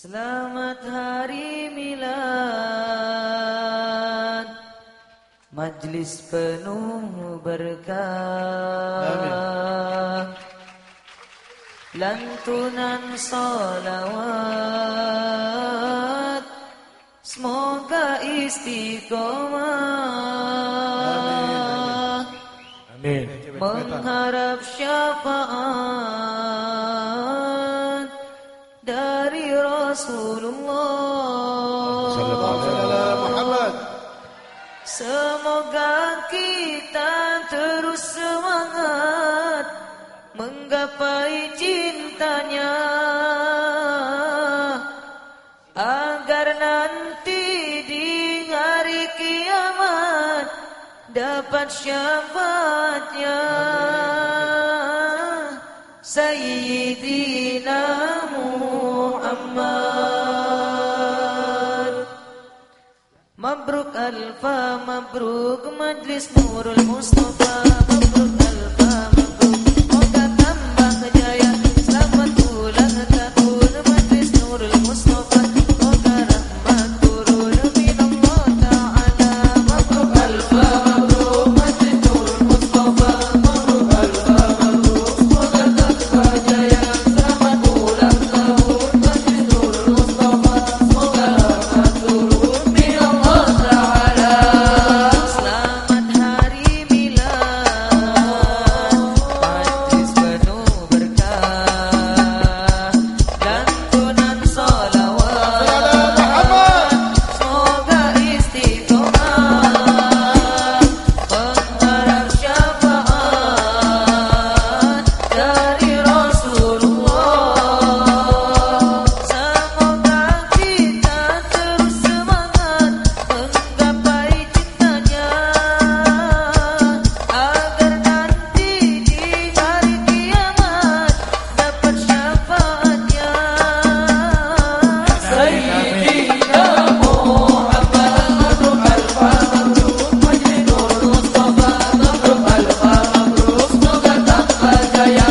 Selamat hari milad. Majlis penuh berkah. Lantunan salawat. Semoga istiqomah. Amin. Mengharap syafaat Sallallahu Muhammad. Semoga kita terus semangat Menggapai cintanya. Agar nanti di hari kiamat Dapat syafaatnya. Sayyidina Mabruk alfa, mabruk majlis nurul Mustafa Mabruk yeah.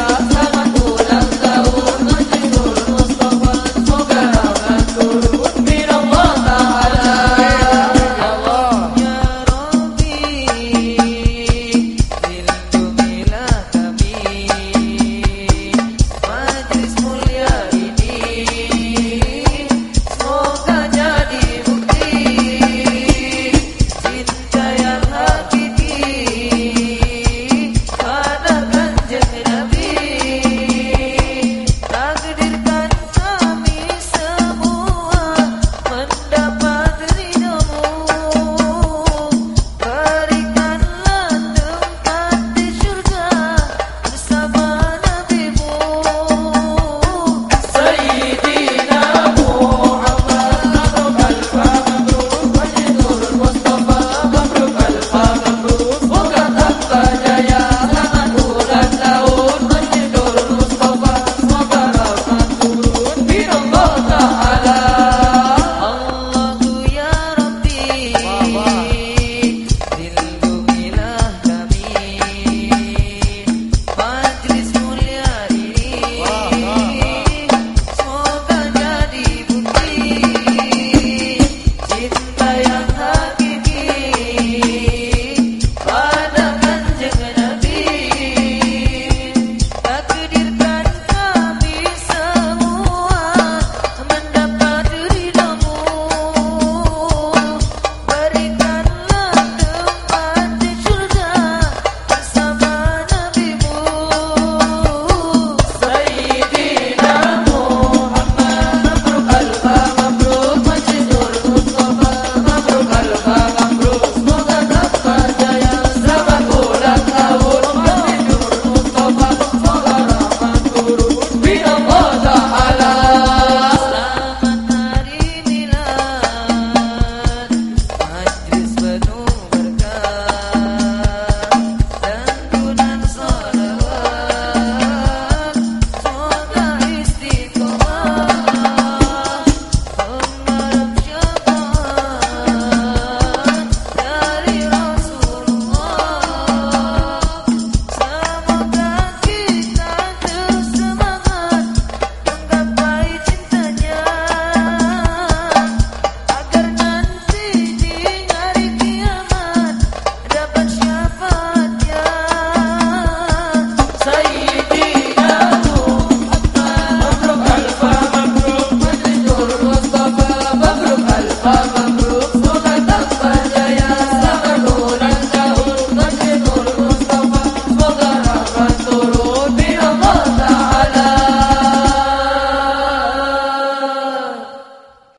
yang hati